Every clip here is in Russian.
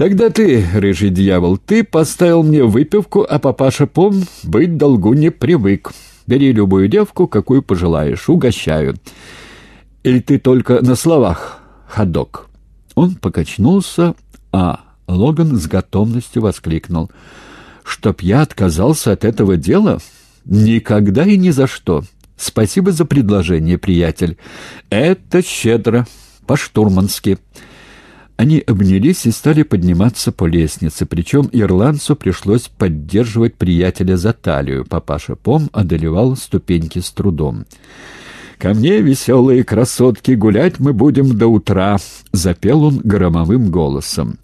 Тогда ты, рыжий дьявол, ты поставил мне выпивку, а папаша Пом быть долгу не привык. Бери любую девку, какую пожелаешь, угощаю. Или ты только на словах, ходок?» Он покачнулся, а Логан с готовностью воскликнул. «Чтоб я отказался от этого дела? Никогда и ни за что. Спасибо за предложение, приятель. Это щедро, по-штурмански». Они обнялись и стали подниматься по лестнице, причем ирландцу пришлось поддерживать приятеля за талию. Папаша Пом одолевал ступеньки с трудом. «Ко мне, веселые красотки, гулять мы будем до утра», — запел он громовым голосом.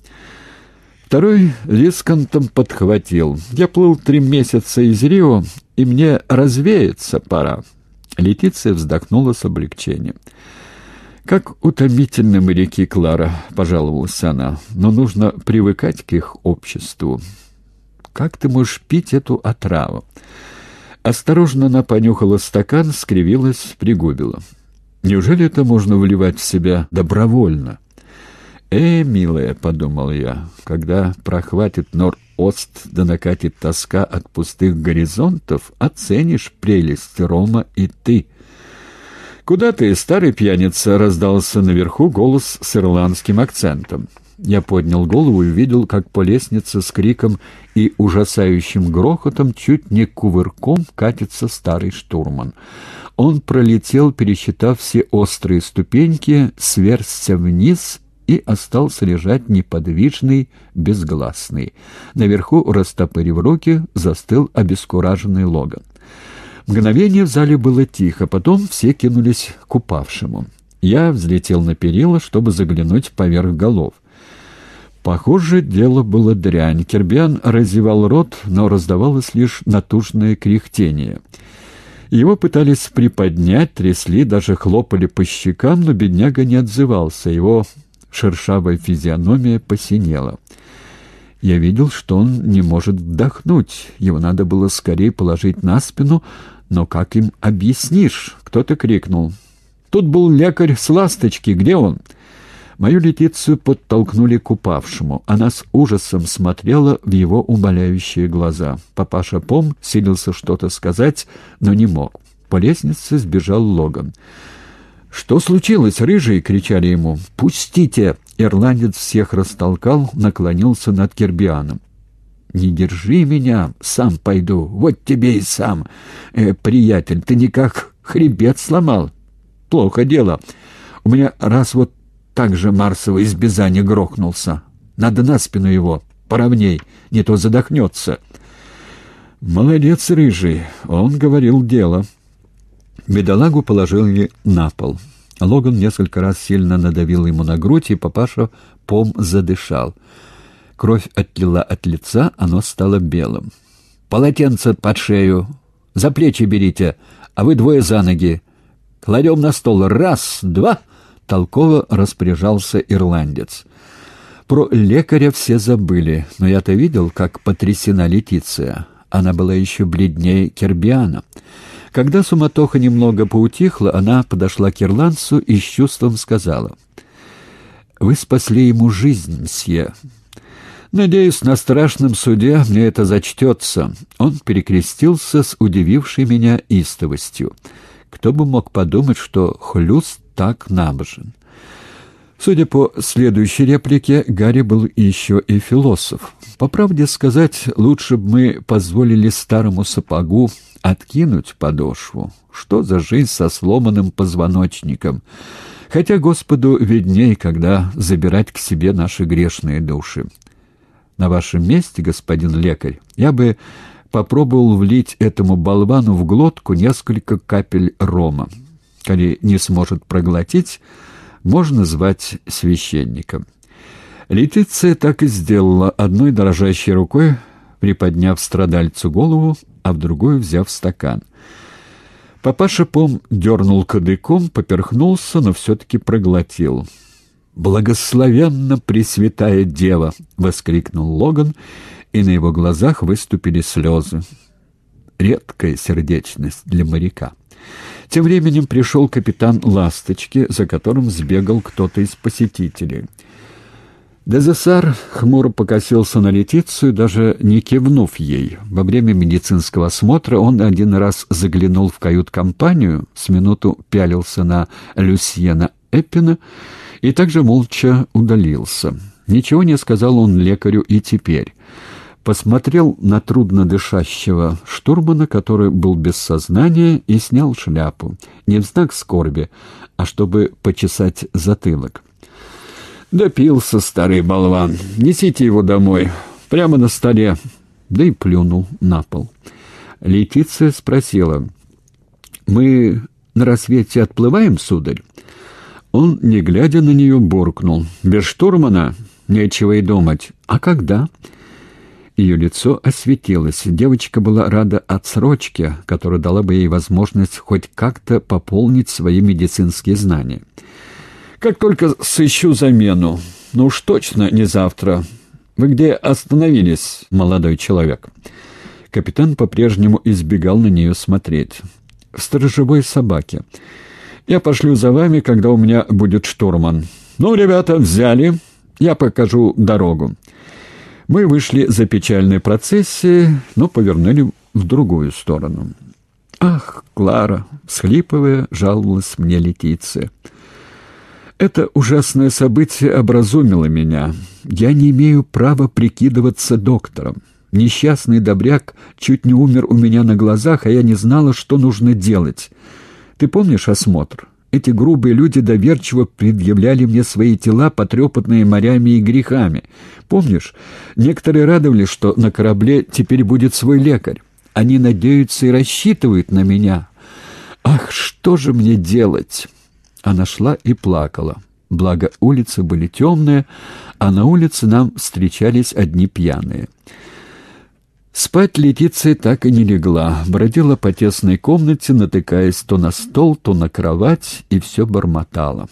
Второй Лискантом подхватил. «Я плыл три месяца из Рио, и мне развеяться пора». Летиция вздохнула с облегчением. «Как утомительны моряки, Клара», — пожаловалась она, — «но нужно привыкать к их обществу». «Как ты можешь пить эту отраву?» Осторожно она понюхала стакан, скривилась, пригубила. «Неужели это можно вливать в себя добровольно?» «Э, милая», — подумал я, — «когда прохватит нор-ост да накатит тоска от пустых горизонтов, оценишь прелесть Рома и ты». «Куда ты, старый пьяница?» — раздался наверху голос с ирландским акцентом. Я поднял голову и увидел, как по лестнице с криком и ужасающим грохотом чуть не кувырком катится старый штурман. Он пролетел, пересчитав все острые ступеньки, сверзся вниз и остался лежать неподвижный, безгласный. Наверху, растопырив руки, застыл обескураженный Логан. Мгновение в зале было тихо, потом все кинулись к упавшему. Я взлетел на перила, чтобы заглянуть поверх голов. Похоже, дело было дрянь. Кербиан разевал рот, но раздавалось лишь натужное кряхтение. Его пытались приподнять, трясли, даже хлопали по щекам, но бедняга не отзывался, его шершавая физиономия посинела. Я видел, что он не может вдохнуть, его надо было скорее положить на спину, но как им объяснишь? Кто-то крикнул. Тут был лекарь с ласточки. Где он? Мою летицию подтолкнули к упавшему. Она с ужасом смотрела в его умоляющие глаза. Папаша Пом силился что-то сказать, но не мог. По лестнице сбежал Логан. «Что случилось, рыжий?» — кричали ему. «Пустите!» Ирландец всех растолкал, наклонился над Кербианом. «Не держи меня, сам пойду, вот тебе и сам. Э, приятель, ты никак хребет сломал. Плохо дело. У меня раз вот так же Марсово из Бизани грохнулся. Надо на спину его, поровней, не то задохнется». «Молодец, рыжий, он говорил дело». Бедолагу положили на пол. Логан несколько раз сильно надавил ему на грудь, и папаша пом задышал. Кровь отлила от лица, оно стало белым. «Полотенце под шею! За плечи берите, а вы двое за ноги! Кладем на стол! Раз, два!» — толково распоряжался ирландец. Про лекаря все забыли, но я-то видел, как потрясена Летиция. Она была еще бледнее Кербиана. Когда суматоха немного поутихла, она подошла к ирландцу и с чувством сказала. «Вы спасли ему жизнь, мсье. Надеюсь, на страшном суде мне это зачтется. Он перекрестился с удивившей меня истовостью. Кто бы мог подумать, что Хлюст так набожен. Судя по следующей реплике, Гарри был еще и философ. По правде сказать, лучше бы мы позволили старому сапогу откинуть подошву. Что за жизнь со сломанным позвоночником? Хотя Господу видней, когда забирать к себе наши грешные души. На вашем месте, господин лекарь, я бы попробовал влить этому болвану в глотку несколько капель рома. Коли не сможет проглотить, можно звать священником. Летиция так и сделала, одной дрожащей рукой приподняв страдальцу голову, а в другую взяв стакан. Папаша Пом дернул кадыком, поперхнулся, но все-таки проглотил. «Благословенно Пресвятая Дева!» — воскликнул Логан, и на его глазах выступили слезы. Редкая сердечность для моряка. Тем временем пришел капитан «Ласточки», за которым сбегал кто-то из посетителей. Дезессар хмуро покосился на Летицию, даже не кивнув ей. Во время медицинского осмотра он один раз заглянул в кают-компанию, с минуту пялился на Люсьена Эппина и также молча удалился. Ничего не сказал он лекарю и теперь. Посмотрел на трудно дышащего штурмана, который был без сознания, и снял шляпу. Не в знак скорби, а чтобы почесать затылок. Допился старый болван. Несите его домой. Прямо на столе. Да и плюнул на пол. Летиция спросила. «Мы на рассвете отплываем, сударь?» Он, не глядя на нее, буркнул. «Без штурмана? Нечего и думать. А когда?» Ее лицо осветилось. Девочка была рада отсрочке, которая дала бы ей возможность хоть как-то пополнить свои медицинские знания. Как только сыщу замену. Ну уж точно не завтра. Вы где остановились, молодой человек?» Капитан по-прежнему избегал на нее смотреть. «В сторожевой собаке. Я пошлю за вами, когда у меня будет штурман. Ну, ребята, взяли. Я покажу дорогу». Мы вышли за печальной процессией, но повернули в другую сторону. «Ах, Клара!» — всхлипывая, жаловалась мне Летиция. Это ужасное событие образумило меня. Я не имею права прикидываться доктором. Несчастный добряк чуть не умер у меня на глазах, а я не знала, что нужно делать. Ты помнишь осмотр? Эти грубые люди доверчиво предъявляли мне свои тела, потрепанные морями и грехами. Помнишь, некоторые радовались, что на корабле теперь будет свой лекарь. Они надеются и рассчитывают на меня. Ах, что же мне делать?» Она шла и плакала. Благо, улицы были темные, а на улице нам встречались одни пьяные. Спать Летиция так и не легла, бродила по тесной комнате, натыкаясь то на стол, то на кровать, и все бормотала.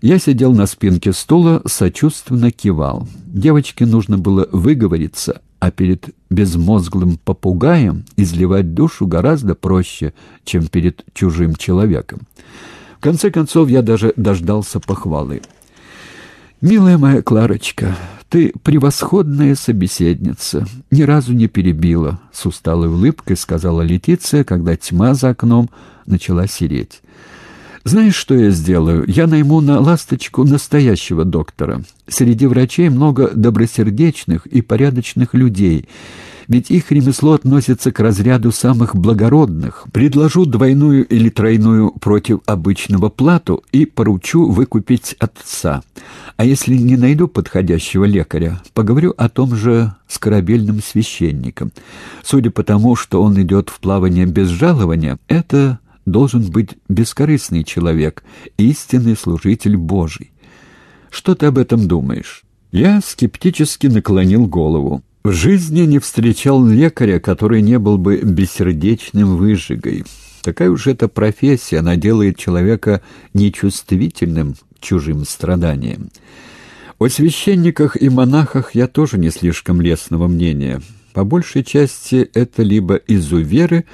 Я сидел на спинке стула, сочувственно кивал. Девочке нужно было выговориться, а перед безмозглым попугаем изливать душу гораздо проще, чем перед чужим человеком конце концов, я даже дождался похвалы. «Милая моя Кларочка, ты превосходная собеседница, ни разу не перебила», — с усталой улыбкой сказала Летиция, когда тьма за окном начала сереть. «Знаешь, что я сделаю? Я найму на «Ласточку» настоящего доктора. Среди врачей много добросердечных и порядочных людей» ведь их ремесло относится к разряду самых благородных. Предложу двойную или тройную против обычного плату и поручу выкупить отца. А если не найду подходящего лекаря, поговорю о том же с корабельным священником. Судя по тому, что он идет в плавание без жалования, это должен быть бескорыстный человек, истинный служитель Божий. Что ты об этом думаешь?» Я скептически наклонил голову. В жизни не встречал лекаря, который не был бы бессердечным выжигой. Такая уж эта профессия, она делает человека нечувствительным к чужим страданиям. О священниках и монахах я тоже не слишком лестного мнения. По большей части это либо изуверы,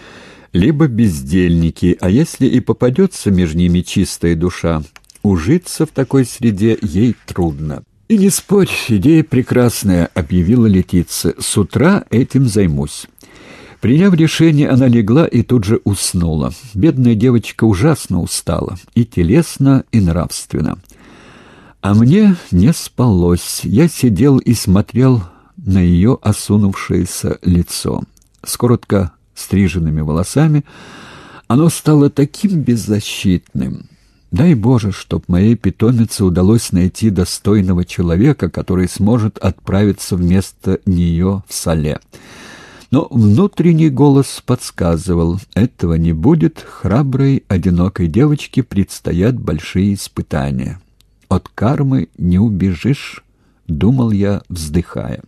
либо бездельники, а если и попадется между ними чистая душа, ужиться в такой среде ей трудно. «И не спорь, идея прекрасная», — объявила Летиция. «С утра этим займусь». Приняв решение, она легла и тут же уснула. Бедная девочка ужасно устала, и телесно, и нравственно. А мне не спалось. Я сидел и смотрел на ее осунувшееся лицо. С коротко стриженными волосами оно стало таким беззащитным. Дай Боже, чтоб моей питомице удалось найти достойного человека, который сможет отправиться вместо нее в Сале. Но внутренний голос подсказывал, этого не будет, храброй, одинокой девочке предстоят большие испытания. От кармы не убежишь, думал я, вздыхая.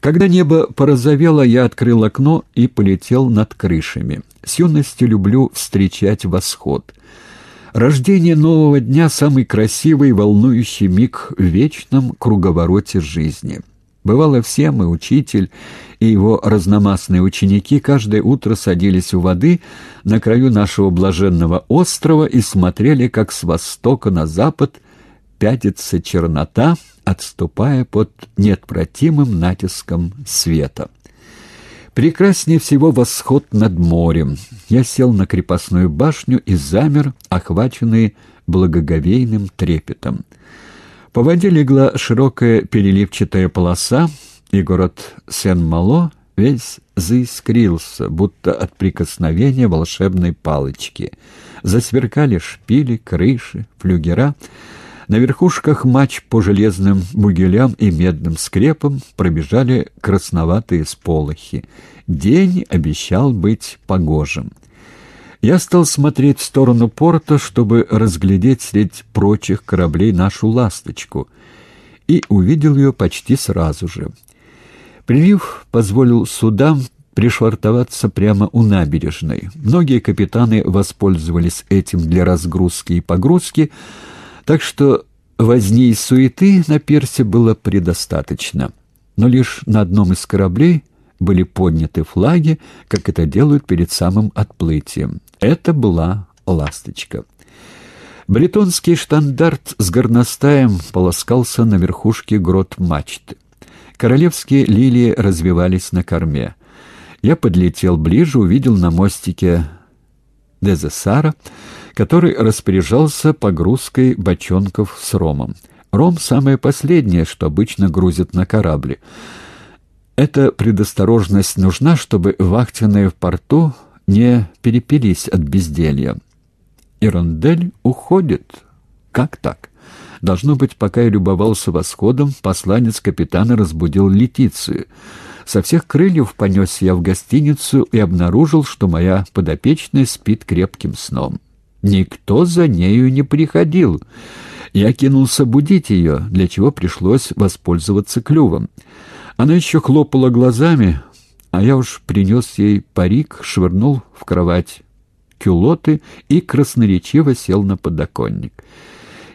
Когда небо порозовело, я открыл окно и полетел над крышами. С юности люблю встречать восход — Рождение нового дня — самый красивый волнующий миг в вечном круговороте жизни. Бывало, все мы, учитель и его разномастные ученики, каждое утро садились у воды на краю нашего блаженного острова и смотрели, как с востока на запад пятится чернота, отступая под неотвратимым натиском света. Прекраснее всего восход над морем. Я сел на крепостную башню и замер, охваченный благоговейным трепетом. По воде легла широкая переливчатая полоса, и город Сен-Мало весь заискрился, будто от прикосновения волшебной палочки. Засверкали шпили, крыши, флюгера. На верхушках мач по железным бугелям и медным скрепам пробежали красноватые сполохи. День обещал быть погожим. Я стал смотреть в сторону порта, чтобы разглядеть среди прочих кораблей нашу «Ласточку», и увидел ее почти сразу же. Прилив позволил судам пришвартоваться прямо у набережной. Многие капитаны воспользовались этим для разгрузки и погрузки, так что возни и суеты на пирсе было предостаточно. Но лишь на одном из кораблей были подняты флаги, как это делают перед самым отплытием. Это была «Ласточка». Бретонский штандарт с горностаем полоскался на верхушке грот мачты. Королевские лилии развивались на корме. Я подлетел ближе, увидел на мостике Дезесара, который распоряжался погрузкой бочонков с ромом. Ром — самое последнее, что обычно грузят на корабли. Эта предосторожность нужна, чтобы вахтенные в порту не перепились от безделья. Ирондель уходит. Как так? Должно быть, пока я любовался восходом, посланец капитана разбудил Летицию. Со всех крыльев понес я в гостиницу и обнаружил, что моя подопечная спит крепким сном. Никто за нею не приходил. Я кинулся будить ее, для чего пришлось воспользоваться клювом. Она еще хлопала глазами, а я уж принес ей парик, швырнул в кровать кюлоты и красноречиво сел на подоконник.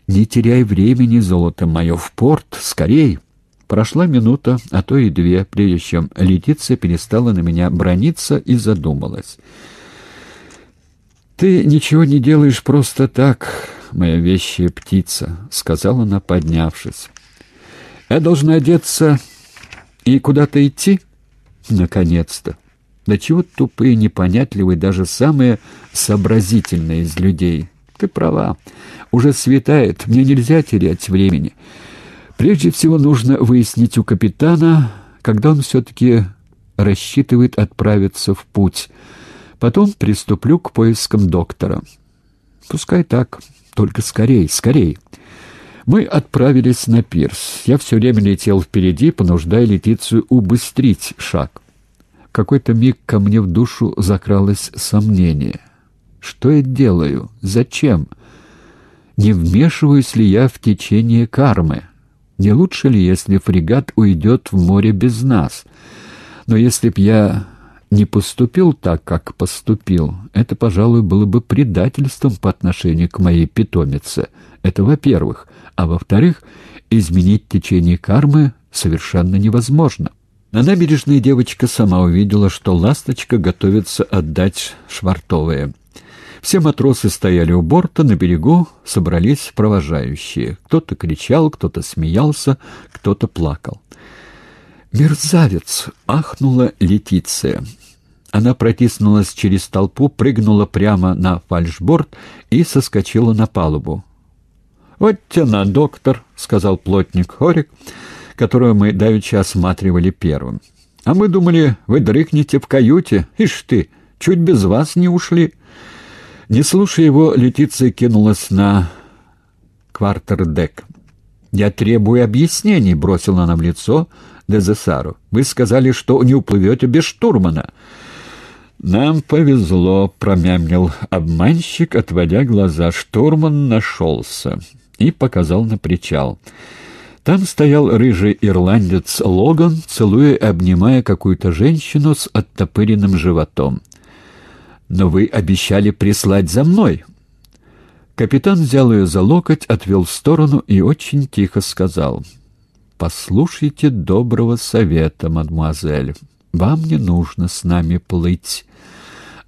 «Не теряй времени, золото мое, в порт, скорей!» Прошла минута, а то и две, прежде чем Летиция перестала на меня брониться и задумалась. «Ты ничего не делаешь просто так, моя вещая птица», — сказала она, поднявшись. «Я должна одеться и куда-то идти?» «Наконец-то!» Да чего тупые, непонятливые даже самые сообразительные из людей. Ты права. Уже светает, мне нельзя терять времени. Прежде всего нужно выяснить у капитана, когда он все-таки рассчитывает отправиться в путь. Потом приступлю к поискам доктора. Пускай так, только скорей, скорей. Мы отправились на пирс. Я все время летел впереди, понуждая Летицию убыстрить шаг какой-то миг ко мне в душу закралось сомнение. Что я делаю? Зачем? Не вмешиваюсь ли я в течение кармы? Не лучше ли, если фрегат уйдет в море без нас? Но если б я не поступил так, как поступил, это, пожалуй, было бы предательством по отношению к моей питомице. Это во-первых. А во-вторых, изменить течение кармы совершенно невозможно. На набережной девочка сама увидела, что ласточка готовится отдать швартовые. Все матросы стояли у борта, на берегу собрались провожающие. Кто-то кричал, кто-то смеялся, кто-то плакал. «Мерзавец!» — ахнула Летиция. Она протиснулась через толпу, прыгнула прямо на фальшборд и соскочила на палубу. «Вот тяна, доктор», — сказал плотник Хорик, — которую мы давеча осматривали первым. А мы думали, вы дрыхнете в каюте. Ишь ты, чуть без вас не ушли. Не слушая его, Летиция кинулась на квартердек. «Я требую объяснений», — бросила она в лицо Дезесару. «Вы сказали, что не уплывете без штурмана». «Нам повезло», — промямлил обманщик, отводя глаза. Штурман нашелся и показал на причал. Там стоял рыжий ирландец Логан, целуя и обнимая какую-то женщину с оттопыренным животом. «Но вы обещали прислать за мной!» Капитан взял ее за локоть, отвел в сторону и очень тихо сказал. «Послушайте доброго совета, мадемуазель. Вам не нужно с нами плыть».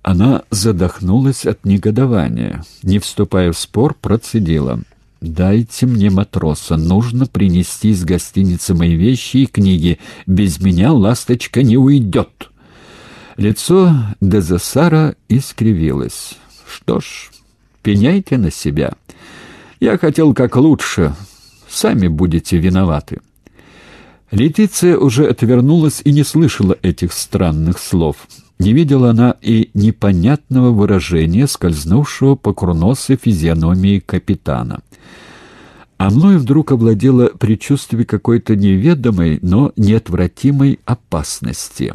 Она задохнулась от негодования. Не вступая в спор, процедила. «Дайте мне матроса. Нужно принести из гостиницы мои вещи и книги. Без меня ласточка не уйдет». Лицо Дезессара искривилось. «Что ж, пеняйте на себя. Я хотел как лучше. Сами будете виноваты». Летиция уже отвернулась и не слышала этих странных слов. Не видела она и непонятного выражения, скользнувшего по курносой физиономии капитана. А мной вдруг овладело предчувствие какой-то неведомой, но неотвратимой опасности.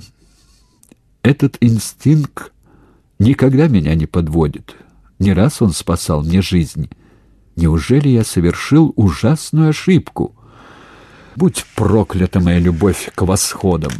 Этот инстинкт никогда меня не подводит. Не раз он спасал мне жизнь. Неужели я совершил ужасную ошибку? Будь проклята моя любовь к восходам!